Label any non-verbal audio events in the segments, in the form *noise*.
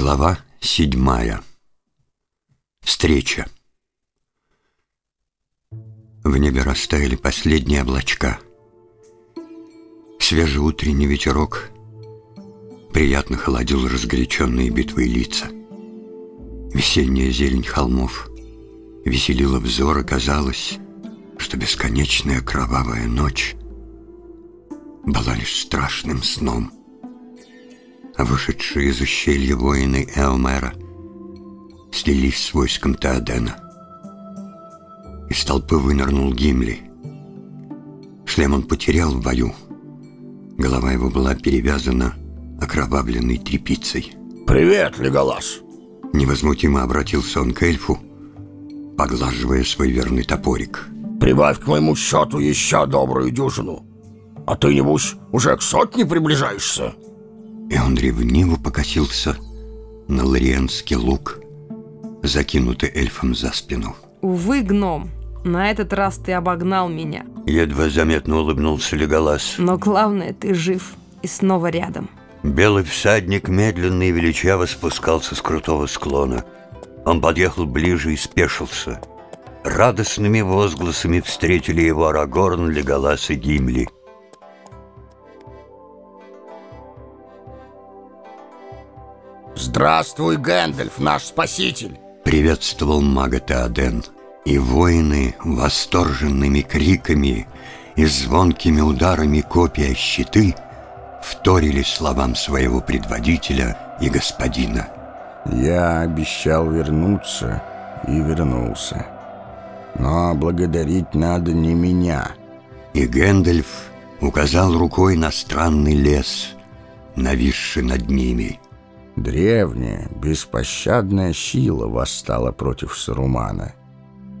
Глава седьмая. Встреча. В небе растаяли последние облачка. Свежий утренний ветерок приятно холодил разгоряченные битвой лица. Весенняя зелень холмов веселила взор, и казалось, что бесконечная кровавая ночь была лишь страшным сном — вышедшие из ущелья воины Эомера слились с войском Теодена. Из толпы вынырнул Гимли. Шлем он потерял в бою. Голова его была перевязана окровавленной тряпицей. «Привет, Леголас!» Невозмутимо обратился он к эльфу, поглаживая свой верный топорик. «Прибавь к моему счету еще добрую дюжину, а ты, небось, уже к сотне приближаешься?» И он ревниво покосился на лориенский лук, закинутый эльфом за спину. Увы, гном, на этот раз ты обогнал меня. Едва заметно улыбнулся Леголас. Но главное, ты жив и снова рядом. Белый всадник медленно и величаво спускался с крутого склона. Он подъехал ближе и спешился. Радостными возгласами встретили его Арагорн, Леголас и Гимли – Здравствуй, Гэндальф, наш спаситель. Приветствовал мага Теоден И воины восторженными криками И звонкими ударами копия щиты Вторили словам своего предводителя и господина. Я обещал вернуться и вернулся. Но благодарить надо не меня. И Гэндальф указал рукой на странный лес Нависший над ними — Древняя, беспощадная сила восстала против Сарумана,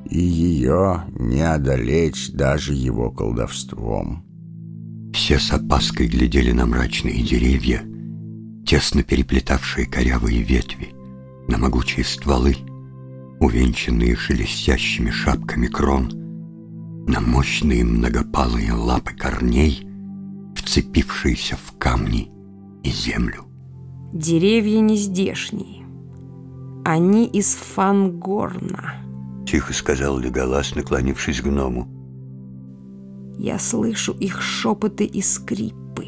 и ее не одолеть даже его колдовством. Все с опаской глядели на мрачные деревья, тесно переплетавшие корявые ветви, на могучие стволы, увенчанные шелестящими шапками крон, на мощные многопалые лапы корней, вцепившиеся в камни и землю. Деревья не здешние. Они из Фангорна. Тихо сказал Леголас, наклонившись к гному. Я слышу их шепоты и скрипы.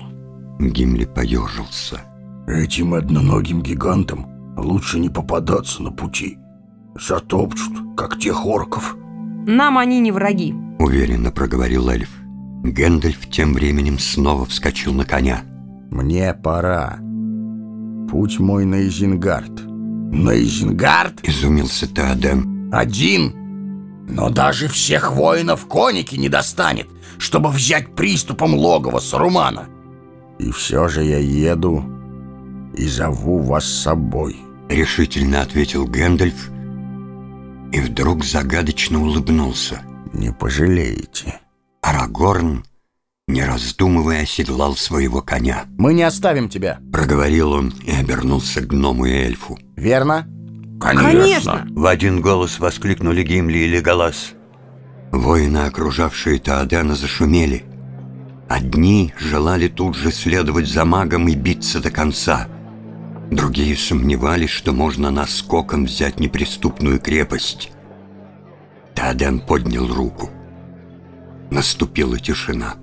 Гимли поежился. Этим одноногим гигантам лучше не попадаться на пути. Затопчут, как тех орков. Нам они не враги. Уверенно проговорил эльф. Гэндальф тем временем снова вскочил на коня. Мне пора. Путь мой на Изенгард. На Изенгард? Изумился Теоден. Один? Но даже всех воинов коники не достанет, чтобы взять приступом логово Сарумана. И все же я еду и зову вас с собой. Решительно ответил Гэндальф и вдруг загадочно улыбнулся. Не пожалеете. Арагорн не раздумывая, оседлал своего коня. «Мы не оставим тебя!» Проговорил он и обернулся к гному и эльфу. «Верно?» «Конечно!» В один голос воскликнули Гимли и Леголас. Воины, окружавшие Таодена, зашумели. Одни желали тут же следовать за магом и биться до конца. Другие сомневались, что можно наскоком взять неприступную крепость. Таоден поднял руку. Наступила тишина.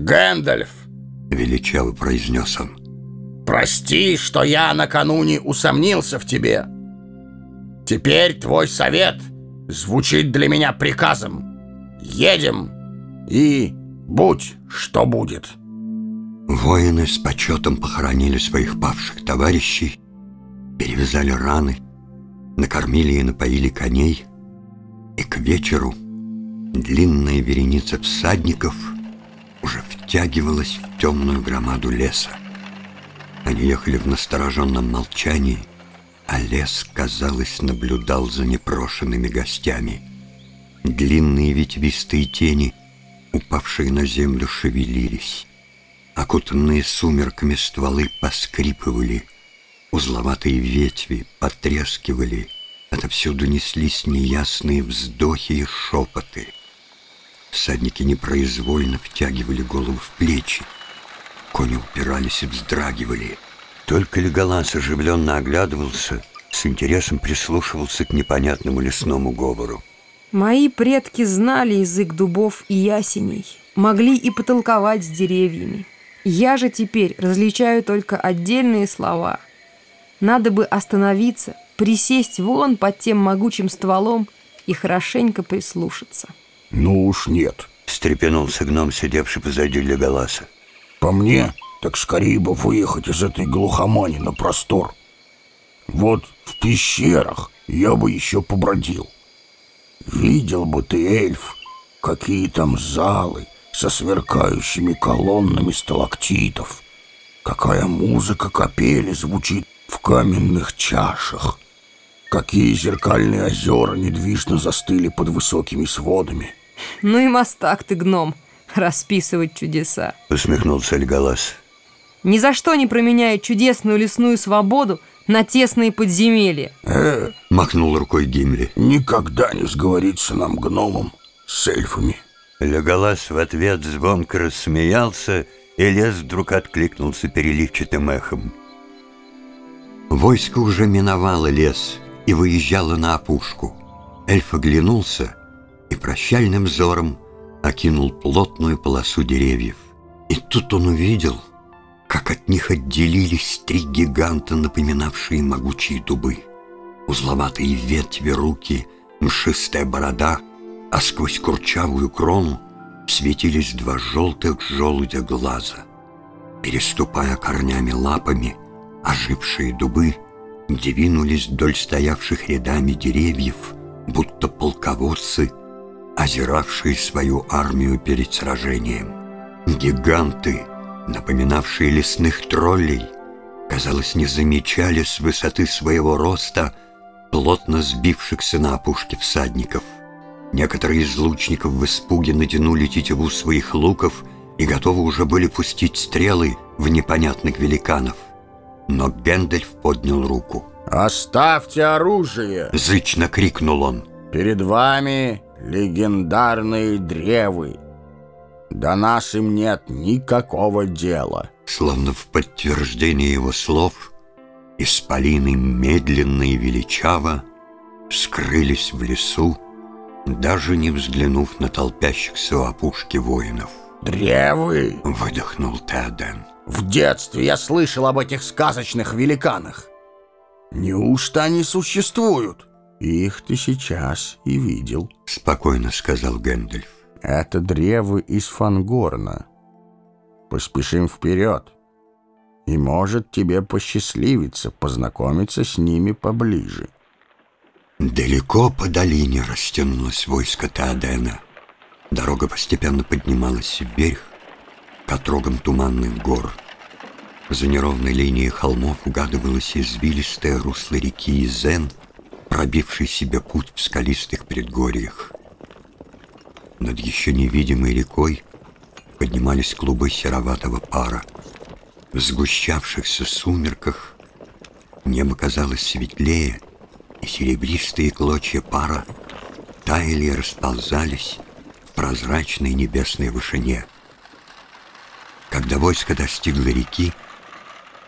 «Гэндальф!» — величаво произнес он. «Прости, что я накануне усомнился в тебе. Теперь твой совет звучит для меня приказом. Едем и будь, что будет». Воины с почетом похоронили своих павших товарищей, перевязали раны, накормили и напоили коней, и к вечеру длинная вереница всадников — уже втягивалась в темную громаду леса. Они ехали в настороженном молчании, а лес, казалось, наблюдал за непрошенными гостями. Длинные ветвистые тени, упавшие на землю, шевелились. Окутанные сумерками стволы поскрипывали, узловатые ветви потрескивали, отовсюду неслись неясные вздохи и шепоты — Всадники непроизвольно втягивали голову в плечи. Кони упирались и вздрагивали. Только Леголас оживленно оглядывался, с интересом прислушивался к непонятному лесному говору. Мои предки знали язык дубов и ясеней, могли и потолковать с деревьями. Я же теперь различаю только отдельные слова. Надо бы остановиться, присесть вон под тем могучим стволом и хорошенько прислушаться. Ну уж нет. Встрепенулся гном, сидевший позади Леголаса. По мне, так скорее бы выехать из этой глухомани на простор. Вот в пещерах я бы еще побродил. Видел бы ты, эльф, какие там залы со сверкающими колоннами сталактитов. Какая музыка капели звучит в каменных чашах. Какие зеркальные озера недвижно застыли под высокими сводами. Ну и мастак ты, гном, расписывать чудеса. Усмехнулся Леголас. Ни за что не променяет чудесную лесную свободу на тесные подземелья. Э, Махнул рукой Гимли. никогда не сговориться нам, гномам, с эльфами. Леголас в ответ звонко рассмеялся, и лес вдруг откликнулся переливчатым эхом. Войско уже миновало лес и выезжало на опушку. Эльф оглянулся и прощальным взором окинул плотную полосу деревьев. И тут он увидел, как от них отделились три гиганта, напоминавшие могучие дубы. Узловатые ветви руки, мшистая борода, а сквозь курчавую крону светились два желтых желудя глаза. Переступая корнями лапами, ожившие дубы двинулись вдоль стоявших рядами деревьев, будто полководцы, озиравшие свою армию перед сражением. Гиганты, напоминавшие лесных троллей, казалось, не замечали с высоты своего роста плотно сбившихся на опушке всадников. Некоторые из лучников в испуге натянули тетиву своих луков и готовы уже были пустить стрелы в непонятных великанов. Но Гэндальф поднял руку. Оставьте оружие! Зычно крикнул он. Перед вами легендарные древы. До нас им нет никакого дела. Словно в подтверждение его слов, исполины медленно и величаво скрылись в лесу, даже не взглянув на толпящихся у опушки воинов. Древы! Выдохнул Теоден. В детстве я слышал об этих сказочных великанах. Неужто они существуют? Их ты сейчас и видел. Спокойно сказал Гэндальф. Это древы из Фангорна. Поспешим вперед. И может тебе посчастливиться познакомиться с ними поближе. Далеко по долине растянулось войско Теодена. Дорога постепенно поднималась вверх, к отрогам туманных гор. За неровной линией холмов угадывалось извилистое русло реки Изен, пробивший себе путь в скалистых предгорьях. Над еще невидимой рекой поднимались клубы сероватого пара. В сгущавшихся сумерках небо казалось светлее, и серебристые клочья пара таяли и расползались в прозрачной небесной вышине. Когда войско достигло реки,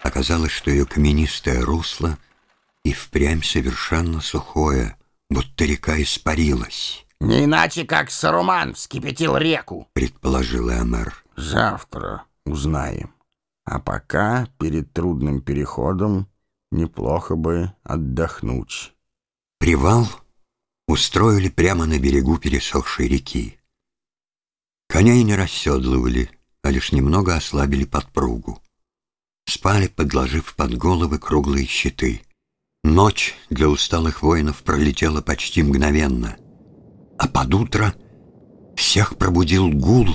оказалось, что ее каменистое русло и впрямь совершенно сухое, будто река испарилась, Не иначе, как Саруман вскипятил реку. предположил Эмер. Завтра узнаем. А пока перед трудным переходом неплохо бы отдохнуть. Привал устроили прямо на берегу пересохшей реки. Коней не расседлывали, а лишь немного ослабили подпругу. Спали, подложив под головы круглые щиты. Ночь для усталых воинов пролетела почти мгновенно, а под утро всех пробудил гул,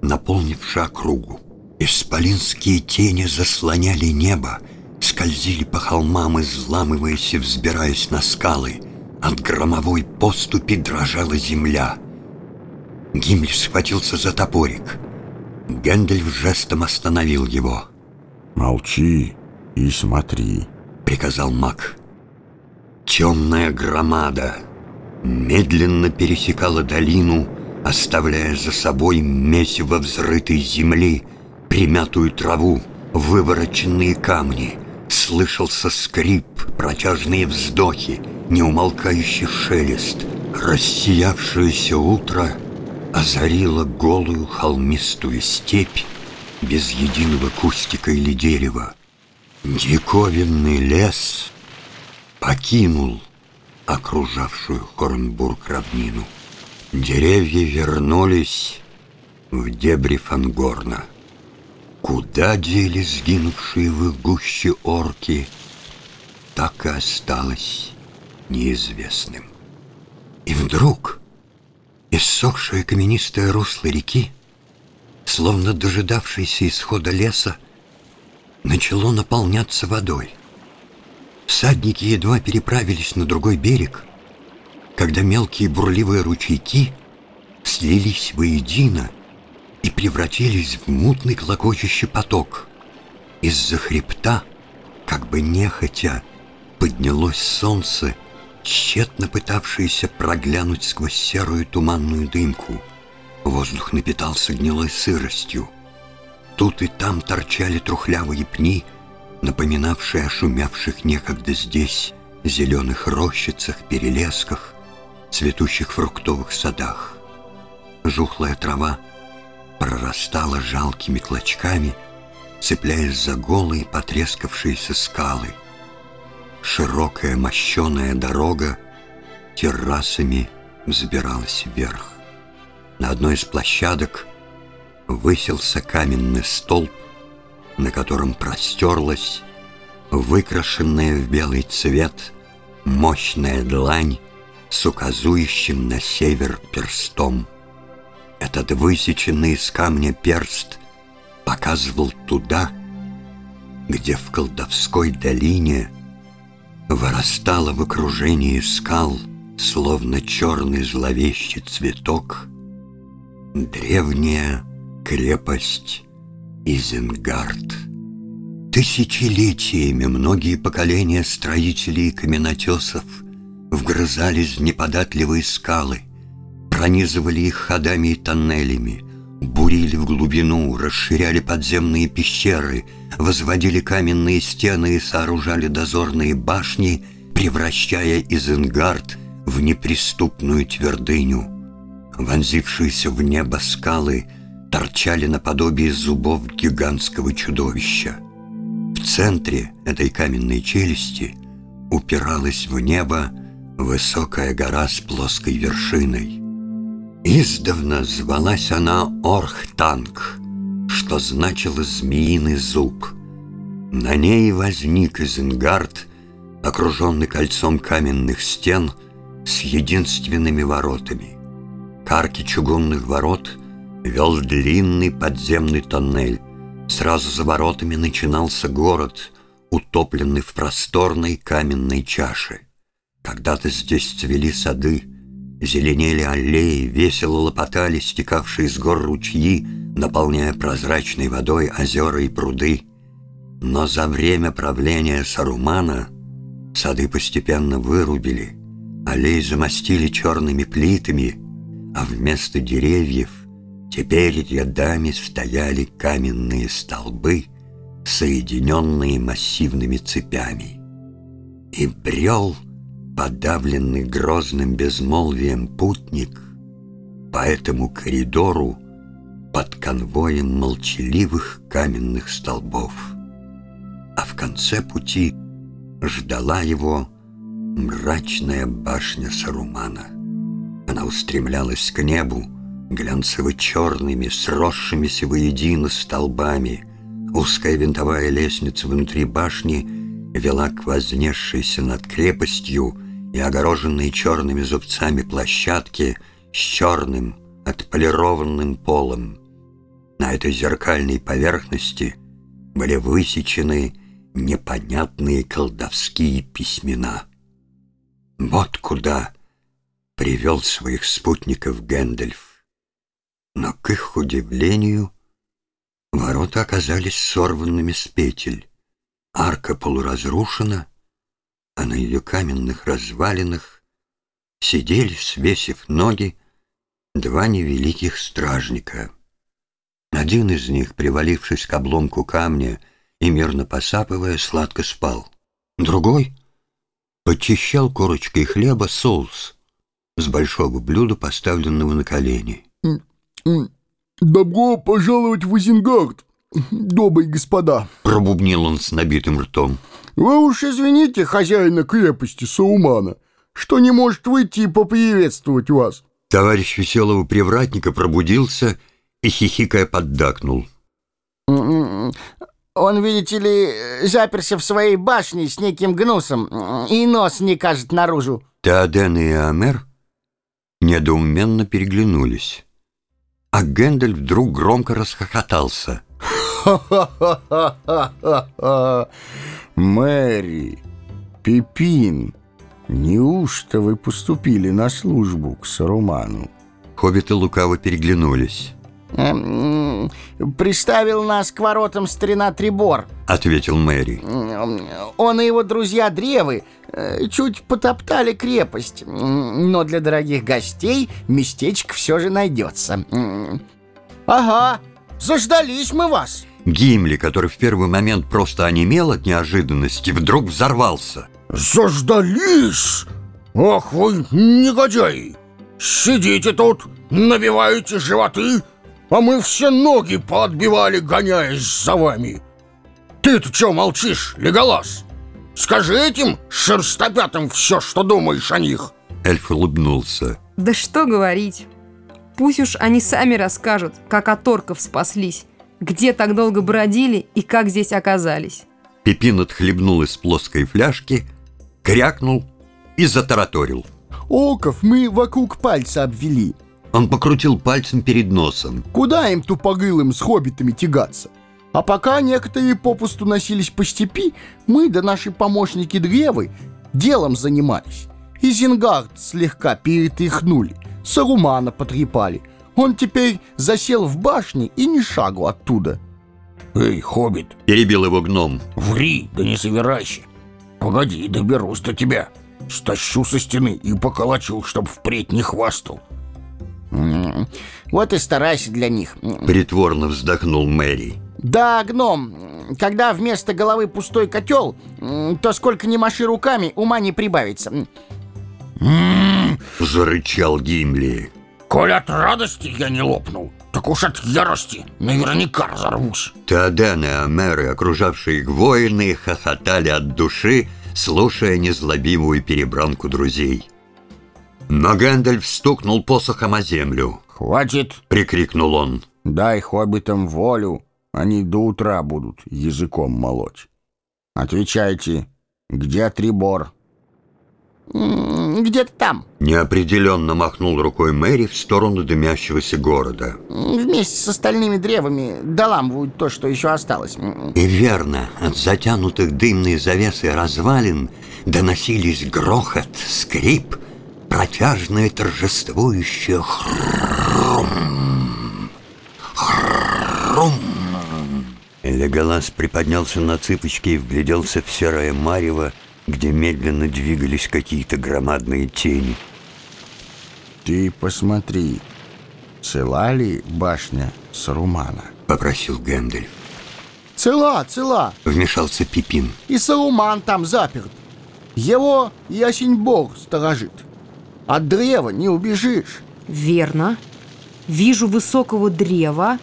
наполнивший округу. Исполинские тени заслоняли небо, скользили по холмам, изламываясь и взбираясь на скалы. От громовой поступи дрожала земля. Гимли схватился за топорик. Гэндальф жестом остановил его. Молчи и смотри. — приказал маг. Темная громада медленно пересекала долину, оставляя за собой месиво взрытой земли, примятую траву, вывороченные камни, Слышался скрип, протяжные вздохи, неумолкающий шелест. Рассиявшееся утро озарило голую холмистую степь без единого кустика или дерева. Диковинный лес покинул окружавшую Хорнбург равнину. Деревья вернулись в дебри Фангорна. Куда делись сгинувшие в их гуще орки, так и осталось неизвестным. И вдруг иссохшее каменистое русло реки, словно дожидавшееся исхода леса, начало наполняться водой. Всадники едва переправились на другой берег, когда мелкие бурливые ручейки слились воедино и превратились в мутный клокочущий поток. Из-за хребта, как бы нехотя, поднялось солнце, тщетно пытавшееся проглянуть сквозь серую туманную дымку. Воздух напитался гнилой сыростью. Тут и там торчали трухлявые пни, напоминавшие о шумявших некогда здесь зеленых рощицах, перелесках, цветущих фруктовых садах. Жухлая трава прорастала жалкими клочками, цепляясь за голые потрескавшиеся скалы. Широкая мощеная дорога террасами взбиралась вверх. На одной из площадок высился каменный столб, на котором простерлась, выкрашенная в белый цвет, мощная длань с указующим на север перстом. Этот высеченный из камня перст показывал туда, где в колдовской долине вырастала в окружении скал, словно черный зловещий цветок, древняя крепость Изенгард. Тысячелетиями многие поколения строителей и каменотесов вгрызались в неподатливые скалы, пронизывали их ходами и тоннелями, бурили в глубину, расширяли подземные пещеры, возводили каменные стены и сооружали дозорные башни, превращая Изенгард в неприступную твердыню. Вонзившиеся в небо скалы торчали наподобие зубов гигантского чудовища. В центре этой каменной челюсти упиралась в небо высокая гора с плоской вершиной. Издавна звалась она Орхтанг, что значило «змеиный зуб». На ней возник Изенгард, окруженный кольцом каменных стен с единственными воротами. К арке чугунных ворот вел длинный подземный тоннель. Сразу за воротами начинался город, утопленный в просторной каменной чаше. Когда-то здесь цвели сады, зеленели аллеи, весело лопотали стекавшие с гор ручьи, наполняя прозрачной водой озера и пруды. Но за время правления Сарумана сады постепенно вырубили, аллеи замостили черными плитами, а вместо деревьев теперь рядами стояли каменные столбы, соединенные массивными цепями. И брел подавленный грозным безмолвием путник по этому коридору под конвоем молчаливых каменных столбов. А в конце пути ждала его мрачная башня Сарумана. Она устремлялась к небу, глянцево-черными, сросшимися воедино столбами. Узкая винтовая лестница внутри башни вела к вознесшейся над крепостью и огороженные черными зубцами площадки с черным отполированным полом. На этой зеркальной поверхности были высечены непонятные колдовские письмена. Вот куда привел своих спутников Гэндальф. Но, к их удивлению, ворота оказались сорванными с петель. Арка полуразрушена, а на ее каменных развалинах сидели, свесив ноги, два невеликих стражника. Один из них, привалившись к обломку камня и, мирно посапывая, сладко спал. Другой подчищал корочкой хлеба соус с большого блюда, поставленного на колени. «Добро пожаловать в Изенгард, добрые господа!» Пробубнил он с набитым ртом. «Вы уж извините хозяина крепости Саумана, что не может выйти и поприветствовать вас». Товарищ веселого привратника пробудился и, хихикая, поддакнул. Он, видите ли, заперся в своей башне с неким гнусом и нос не кажет наружу. Теоден и Амер недоуменно переглянулись. А Гендель вдруг громко расхохотался. «Ха-ха-ха-ха-ха! Мэри, Пипин, неужто вы поступили на службу к Саруману?» Хоббиты лукаво переглянулись. Эм, Приставил нас к воротам старина Трибор. Ответил Мэри. Он и его друзья Древы э, чуть потоптали крепость, но для дорогих гостей местечко все же найдется. Ага, заждались мы вас. Гимли, который в первый момент просто онемел от неожиданности, вдруг взорвался. «Заждались! Ах вы, негодяи! Сидите тут, набиваете животы, а мы все ноги поотбивали, гоняясь за вами. Ты-то что молчишь, Леголас? Скажи этим шерстопятым все, что думаешь о них. Эльф улыбнулся. Да что говорить. Пусть уж они сами расскажут, как от орков спаслись, где так долго бродили и как здесь оказались. Пипин отхлебнул из плоской фляжки, крякнул и затараторил. «Оков мы вокруг пальца обвели. Он покрутил пальцем перед носом. Куда им тупогылым с хоббитами тягаться? А пока некоторые попусту носились по степи, мы да наши помощники Древы делом занимались. Изенгард слегка перетряхнули, Сарумана потрепали. Он теперь засел в башне и ни шагу оттуда. Эй, хоббит, Перебил его гном. ври, да не завирайся. Погоди, доберусь до тебя. Стащу со стены и поколочу, чтоб впредь не хвастал. М, Вот и старайся для них. Притворно вздохнул Мэри. Да, гном, когда вместо головы пустой котел, м, то сколько ни маши руками, ума не прибавится. М, Зарычал Гимли. Коль от радости я не лопнул, так уж от ярости наверняка разорвусь. Теоден и Амеры, окружавшие их воины, хохотали от души, слушая незлобивую перебранку друзей. Но Гэндальф стукнул посохом о землю. Хватит. — прикрикнул он. Дай хоббитам волю, они до утра будут языком молоть. Отвечайте, где Трибор? Где-то там, Неопределенно махнул рукой Мэри в сторону дымящегося города. вместе с остальными древами доламывают то, что еще осталось. И верно, от затянутых дымной завесой развалин доносились грохот, скрип, протяжное торжествующее хрум. Хрум. Леголас приподнялся на цыпочки и вгляделся в серое марево, где медленно двигались какие-то громадные тени. Ты посмотри, цела ли башня Сарумана? Попросил Гэндальф. Цела, цела, Вмешался Пипин. и Сауман там заперт. Его ясень бог сторожит. От древа не убежишь. Верно. Вижу высокого древа.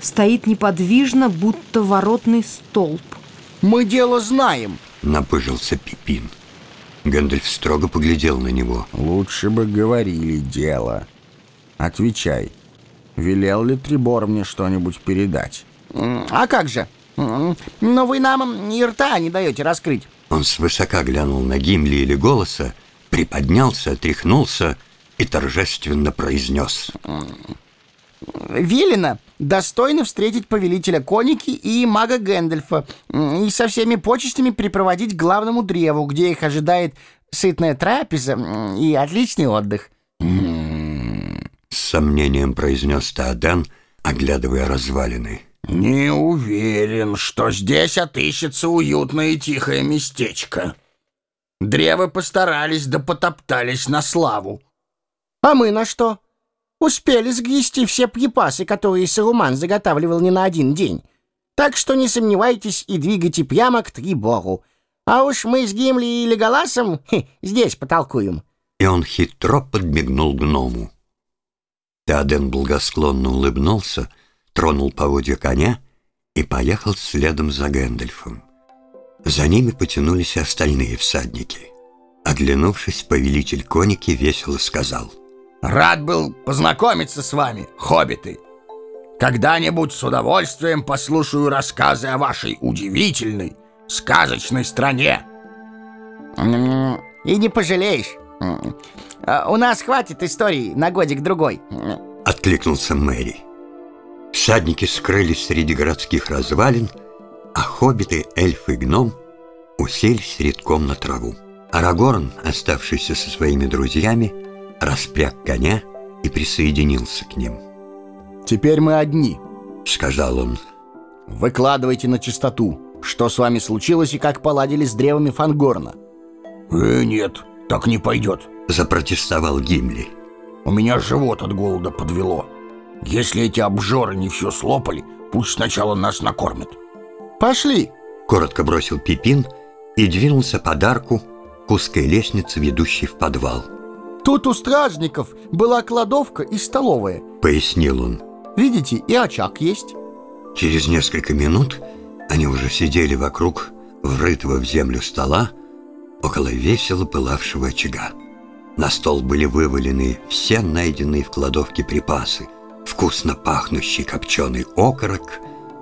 Стоит неподвижно, будто воротный столб. Мы дело знаем. Напыжился Пипин. Гэндальф строго поглядел на него. Лучше бы говорили дело. Отвечай, велел ли Трибор мне что-нибудь передать? А как же? Но вы нам и рта не даете раскрыть. Он свысока глянул на Гимли или голоса, приподнялся, отряхнулся и торжественно произнес. Велено достойно встретить повелителя Коники и мага Гэндальфа и со всеми почестями припроводить к главному древу, где их ожидает сытная трапеза и отличный отдых. С сомнением произнес Тааден, оглядывая развалины. Не уверен, что здесь отыщется уютное и тихое местечко. Древы постарались да потоптались на славу. А мы на что? Успели сгрести все припасы, которые Саруман заготавливал не на один день. Так что не сомневайтесь и двигайте прямо к Трибору. А уж мы с Гимли и Леголасом хе, здесь потолкуем. И он хитро подмигнул гному. Теоден благосклонно улыбнулся, тронул поводья коня и поехал следом за Гэндальфом. За ними потянулись остальные всадники. Оглянувшись, повелитель коники весело сказал. Рад был познакомиться с вами, хоббиты. Когда-нибудь с удовольствием послушаю рассказы о вашей удивительной, сказочной стране. И не пожалеешь. А У нас хватит историй на годик-другой. Откликнулся Мэри. Всадники скрылись среди городских развалин, а хоббиты, эльфы и гном уселись редком на траву. Арагорн, оставшийся со своими друзьями, распряг коня и присоединился к ним. Теперь мы одни. Сказал он, Выкладывайте на чистоту, что с вами случилось и как поладили с древами Фангорна. Э, нет, так не пойдет. запротестовал Гимли. У меня живот от голода подвело. Если эти обжоры не все слопали, пусть сначала нас накормят. Пошли. Коротко бросил Пипин и двинулся под арку к узкой лестнице, ведущей в подвал. Тут у стражников была кладовка и столовая. Пояснил он. Видите, и очаг есть. Через несколько минут они уже сидели вокруг врытого в землю стола около весело пылавшего очага. На стол были вывалены все найденные в кладовке припасы. Вкусно пахнущий копченый окорок,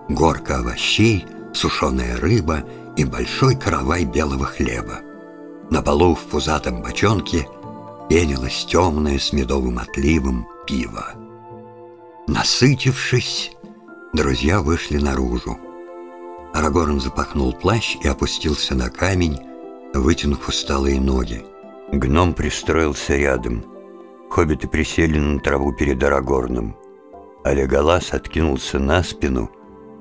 горка овощей, сушеная рыба и большой каравай белого хлеба. На полу в пузатом бочонке пенилось темное с медовым отливом пиво. Насытившись, друзья вышли наружу. Арагорн запахнул плащ и опустился на камень, вытянув усталые ноги. Гном пристроился рядом. Хоббиты присели на траву перед Арагорном. А Леголас откинулся на спину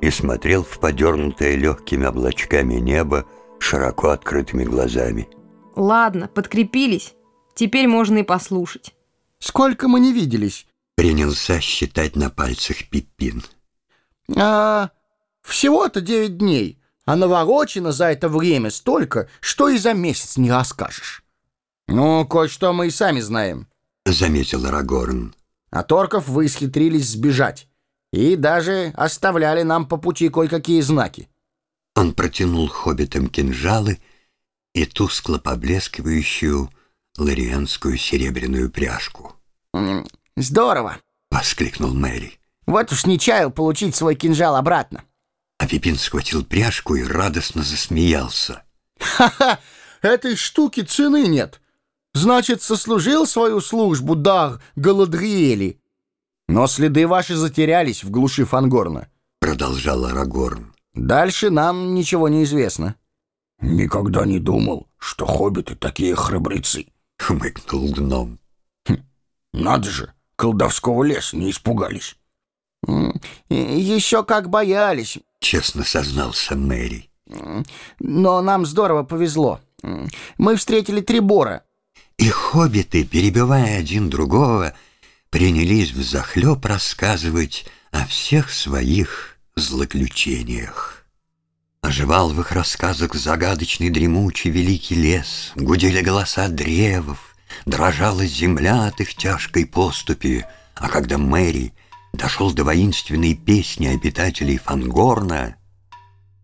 и смотрел в подернутое легкими облачками небо широко открытыми глазами. Ладно, подкрепились. Теперь можно и послушать. Сколько мы не виделись? Принялся считать на пальцах Пиппин. А, всего-то девять дней, а наворочено за это время столько, что и за месяц не расскажешь. Ну, кое-что мы и сами знаем. Заметил Арагорн. А торков вы исхитрились сбежать. И даже оставляли нам по пути кое-какие знаки. Он протянул хоббитам кинжалы и тускло поблескивающую ларианскую серебряную пряжку. Здорово. Воскликнул Мэри. Вот уж не чаял получить свой кинжал обратно. А Пипин схватил пряжку и радостно засмеялся. Ха-ха! Этой штуки цены нет. Значит, сослужил свою службу дар Галадриэли. Но следы ваши затерялись в глуши Фангорна. Продолжал Арагорн. Дальше нам ничего не известно. Никогда не думал, что хоббиты такие храбрецы. Хмыкнул гном. Надо же, колдовского леса не испугались. Еще как боялись. Честно сознался Мэри. Но нам здорово повезло. Мы встретили Трибора. И хоббиты, перебивая один другого, принялись взахлеб рассказывать о всех своих злоключениях. Оживал в их рассказах загадочный дремучий великий лес, гудели голоса древов, дрожала земля от их тяжкой поступи, а когда Мэри дошел до воинственной песни обитателей Фангорна,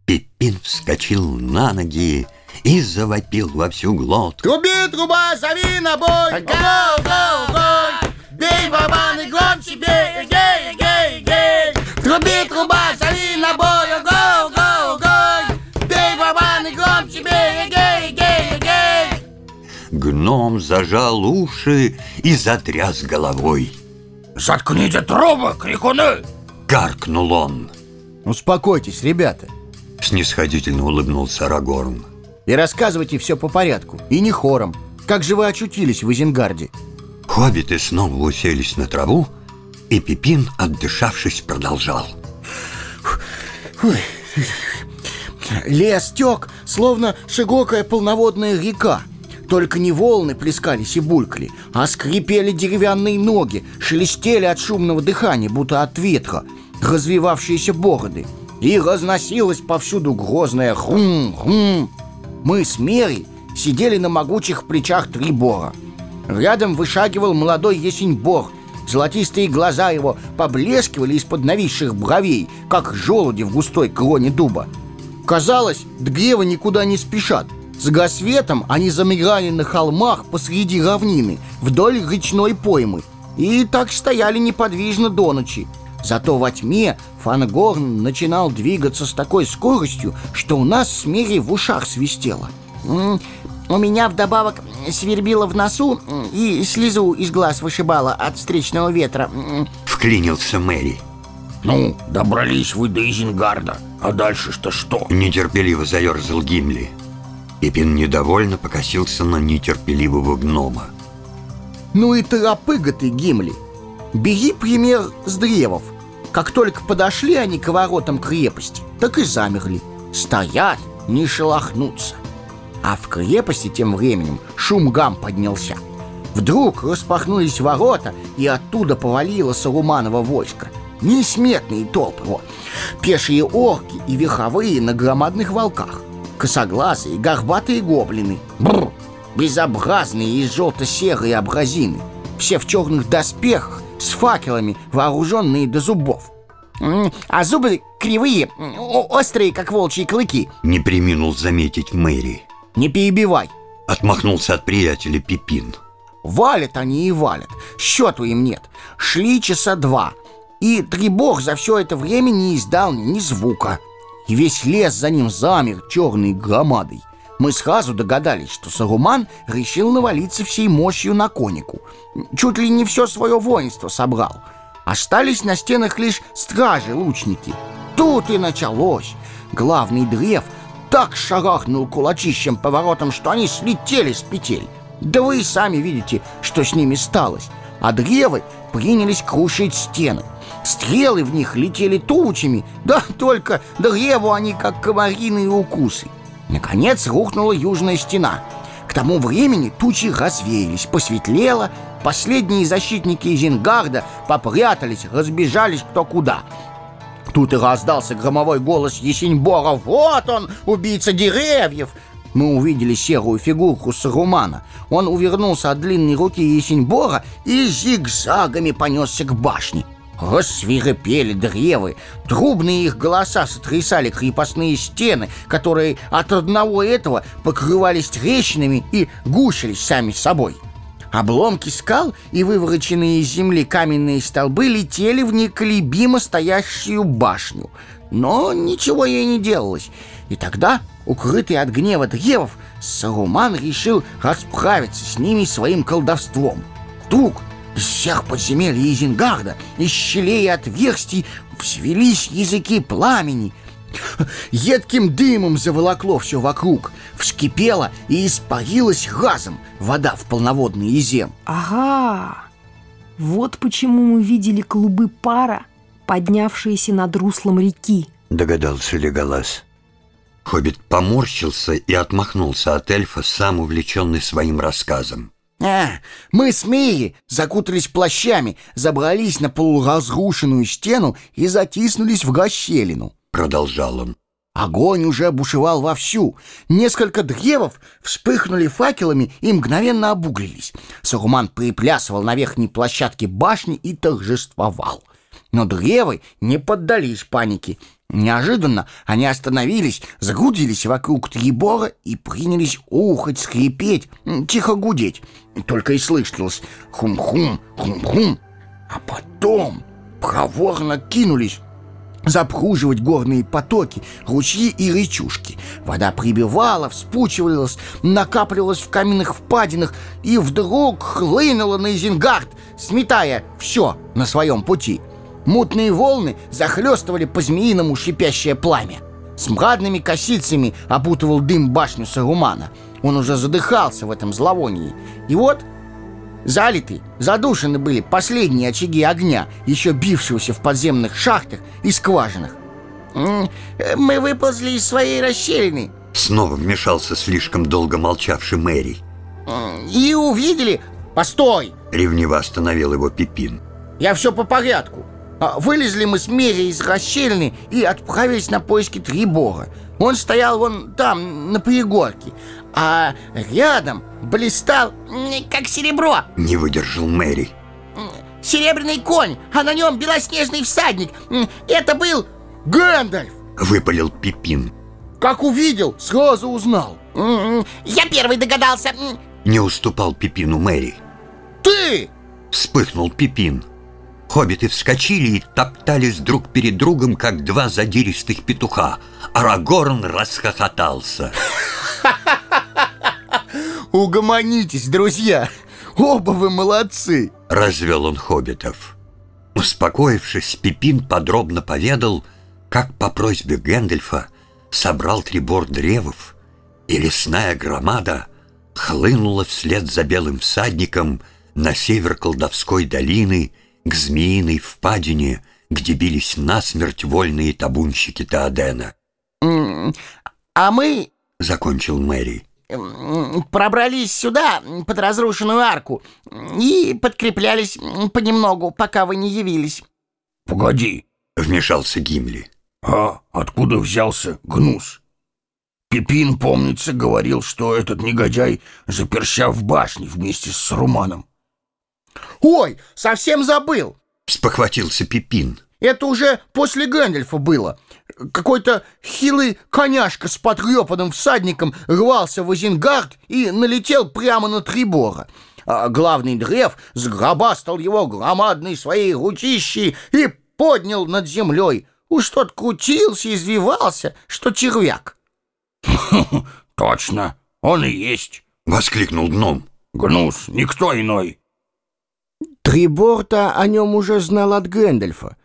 Пиппин вскочил на ноги и завопил во всю глотку. Труби, труба, зови на бой! Гол, гол, гол! Бей барабаны громче, бей! Эгей, эгей, эгей! Труби, труба, зови Гном зажал уши и затряс головой. Заткните трубы, крикуны! Гаркнул он. Успокойтесь, ребята, Снисходительно улыбнулся Арагорн. и рассказывайте все по порядку, и не хором. Как же вы очутились в Изенгарде? Хоббиты снова уселись на траву, и Пипин, отдышавшись, продолжал. Лес тек, словно широкая полноводная река. Только не волны плескались и булькали, а скрипели деревянные ноги, шелестели от шумного дыхания, будто от ветра, развивавшиеся бороды. и разносилось повсюду грозное хрум-хрум. Мы с Мерой сидели на могучих плечах Трибора. Рядом вышагивал молодой есень-бор. Золотистые глаза его поблескивали из-под нависших бровей, как желуди в густой кроне дуба. Казалось, дгевы никуда не спешат. С гасветом они замигали на холмах посреди равнины, вдоль речной поймы, и так стояли неподвижно до ночи. Зато во тьме Фангорн начинал двигаться с такой скоростью, что у нас с Мери в ушах свистело. У меня вдобавок свербило в носу и слезу из глаз вышибало от встречного ветра. Вклинился Мэри. Ну, добрались вы до Изенгарда, а дальше-то что? Нетерпеливо заерзал Гимли. Пипин недовольно покосился на нетерпеливого гнома. Ну и торопыга ты, Гимли. Беги пример с древов. Как только подошли они к воротам крепости, так и замерли. Стоят, не шелохнутся. А в крепости тем временем шум-гам поднялся. Вдруг распахнулись ворота, и оттуда повалило Саруманово войско. Несметные толпы, вот. Пешие орки и верховые на громадных волках. Косоглазые, горбатые гоблины. Бррр, безобразные и желто-серые абразины. Все в черных доспехах, с факелами, вооруженные до зубов. А зубы кривые, острые, как волчьи клыки. Не приминул заметить Мэри. Не перебивай. Отмахнулся от приятеля Пипин. Валят они и валят. Счету им нет. Шли часа два. И Трибог за все это время не издал ни звука. И весь лес за ним замер черной громадой. Мы сразу догадались, что Саруман решил навалиться всей мощью на конику. Чуть ли не все свое воинство собрал. Остались на стенах лишь стражи-лучники. Тут и началось. Главный древ так шарахнул кулачищем по воротам, что они слетели с петель. Да вы и сами видите, что с ними сталось. А древы принялись крушить стены. Стрелы в них летели тучами, да только древу они как комариные укусы. Наконец рухнула южная стена. К тому времени тучи развеялись, посветлело, последние защитники Изенгарда попрятались, разбежались кто куда. Тут и раздался громовой голос Есеньбора «Вот он, убийца деревьев!» Мы увидели серую фигурку Сарумана. Он увернулся от длинной руки Есеньбора и зигзагами понесся к башне. Рассвирепели древы, трубные их голоса сотрясали крепостные стены, которые от одного этого покрывались трещинами и гушились сами собой. Обломки скал и вывороченные из земли каменные столбы летели в неколебимо стоящую башню. Но ничего ей не делалось. И тогда, укрытый от гнева древов, Саруман решил расправиться с ними своим колдовством. Вдруг из всех подземелий Изенгарда, из щелей и отверстий взвелись языки пламени. Едким дымом заволокло все вокруг, вскипело и испарилась газом вода в полноводный Изем. Ага, вот почему мы видели клубы пара, поднявшиеся над руслом реки. Догадался Леголас. Хоббит поморщился и отмахнулся от эльфа, сам увлеченный своим рассказом. А, мы Мией закутались плащами, забрались на полуразрушенную стену и затиснулись в расщелину. Продолжал он. Огонь уже бушевал вовсю. Несколько древов вспыхнули факелами и мгновенно обуглились. Саруман приплясывал на верхней площадке башни и торжествовал. Но древы не поддались панике. Неожиданно они остановились, загрудились вокруг Трибора и принялись ухать, скрипеть, тихо гудеть. Только и слышалось хум-хум, хум-хум. А потом проворно кинулись запруживать горные потоки, ручьи и речушки. Вода прибивала, вспучивалась, накапливалась в каменных впадинах и вдруг хлынула на Изенгард, сметая все на своем пути. Мутные волны захлестывали по-змеиному шипящее пламя. С мрадными косицами опутывал дым башню Сарумана. Он уже задыхался в этом зловонии. И вот Залиты, задушены были последние очаги огня, еще бившегося в подземных шахтах и скважинах. «Мы выползли из своей расщелины Снова вмешался слишком долго молчавший Мэри. и увидели...» «Постой! Ревниво остановил его Пипин. Я все по порядку. А, Вылезли мы с Мерей из расщелины и отправились на поиски Трибора. Он стоял вон там, на пригорке, а рядом блистал, как серебро, Не выдержал Мэри. серебряный конь, а на нем белоснежный всадник. Это был Гэндальф! Выпалил Пипин. Как увидел, сразу узнал. Я первый догадался. Не уступал Пипину Мэри. Ты! Вспыхнул Пипин. Хоббиты вскочили и топтались друг перед другом, как два задиристых петуха. Арагорн расхохотался. *laughs* Угомонитесь, друзья! Оба вы молодцы! Развел он хоббитов. Успокоившись, Пипин подробно поведал, как по просьбе Гэндальфа собрал трибор древов, и лесная громада хлынула вслед за белым всадником на север колдовской долины к змеиной впадине, где бились насмерть вольные табунщики Таодена. м, А мы Закончил Мэри. пробрались сюда, под разрушенную арку, и подкреплялись понемногу, пока вы не явились. Погоди, Вмешался Гимли. а откуда взялся гнус? Пипин, помнится, говорил, что этот негодяй заперся в башне вместе с Руманом. Ой, совсем забыл! Спохватился Пипин. Это уже после Гэндальфа было. Какой-то хилый коняшка с потрепанным всадником рвался в Изенгард и налетел прямо на Трибора. А главный древ сгробастал его громадной своей ручищей и поднял над землей. Уж тот крутился, извивался, что червяк. *laughs* Точно, он и есть. Воскликнул гном. Гнус, никто иной. Трибор-то о нем уже знал от Гэндальфа,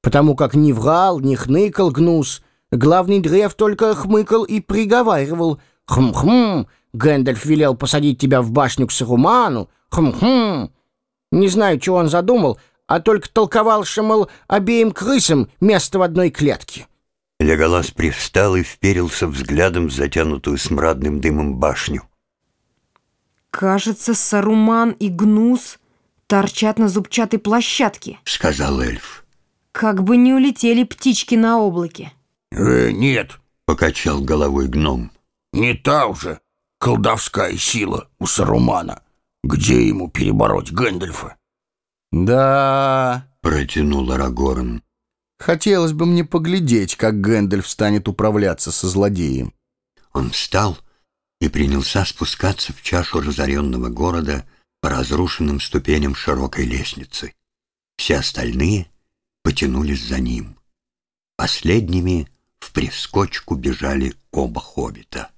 потому как не врал, не хныкал гнус. Главный древ только хмыкал и приговаривал «Хм-хм, Гэндальф велел посадить тебя в башню к Саруману, хм-хм». Не знаю, чего он задумал, а только толковал, мол, обеим крысам место в одной клетке. Леголас привстал и вперился взглядом в затянутую смрадным дымом башню. Кажется, Саруман и Гнус торчат на зубчатой площадке. Сказал эльф. Как бы не улетели птички на облаке. Э, нет, Покачал головой гном. не та уже колдовская сила у Сарумана. Где ему перебороть Гэндальфа? Да, Протянул Арагорн. хотелось бы мне поглядеть, как Гэндальф станет управляться со злодеем. Он встал и принялся спускаться в чашу разоренного города по разрушенным ступеням широкой лестницы. Все остальные потянулись за ним. Последними в прискочку бежали оба хоббита.